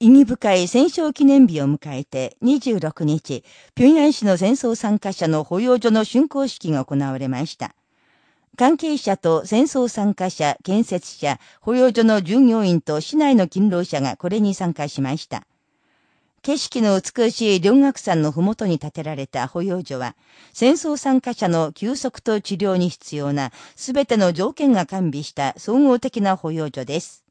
意義深い戦勝記念日を迎えて26日、平壌市の戦争参加者の保養所の竣工式が行われました。関係者と戦争参加者、建設者、保養所の従業員と市内の勤労者がこれに参加しました。景色の美しい両岳山のふもとに建てられた保養所は、戦争参加者の休息と治療に必要なすべての条件が完備した総合的な保養所です。